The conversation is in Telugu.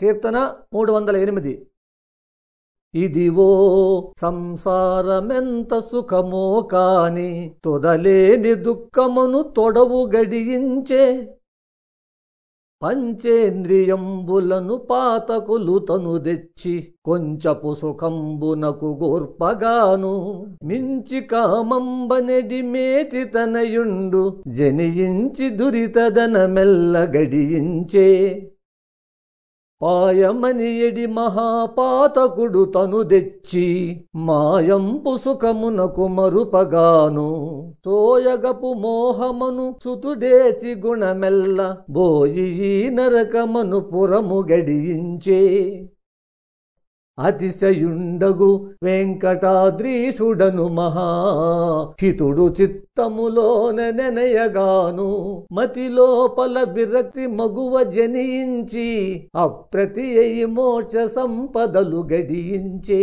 కీర్తన మూడు వందల ఎనిమిది ఇదివో సంసారమెంత సుఖమో కాని తొదలేని దుఃఖమును తొడవు గడియించే పంచేంద్రియంబులను పాతకులు తను తెచ్చి కొంచపు సుఖంబునకు గోర్పగాను. మించి కామంబనెడి మేటి తనయుండు జనియించి దురితదన మెల్ల గడియించే పాయమని ఎడి మహాపాతకుడు తను తెచ్చి మాయంపు సుఖమునకు మరుపగాను. తోయగపు మోహమను సుతుడేచి గుణమెల్ల బోయి నరకమను పురము గడియించే. అతిశయుండగు వెంకటాద్రీసుడను మహా. హితుడు చిత్తములోన నెనయగాను మతిలోపల విరక్తి మగువ జనించి అప్రతి మోక్ష సంపదలు గడించే